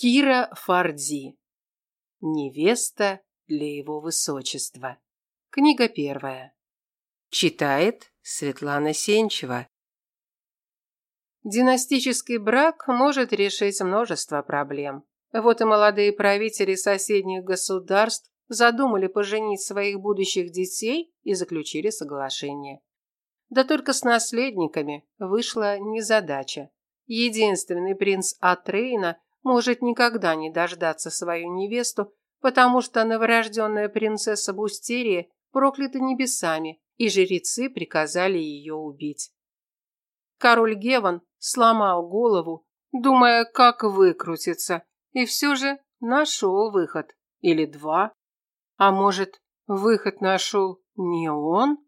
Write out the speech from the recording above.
Кира Фарди. Невеста для его высочества. Книга первая. Читает Светлана Сенчева. Династический брак может решить множество проблем. Вот и молодые правители соседних государств задумали поженить своих будущих детей и заключили соглашение. Да только с наследниками вышла незадача. Единственный принц Атрейна может никогда не дождаться свою невесту, потому что новорожденная принцесса Бустерия проклята небесами, и жрецы приказали ее убить. Король Геван сломал голову, думая, как выкрутиться, и все же нашел выход. Или два. А может, выход нашел не он?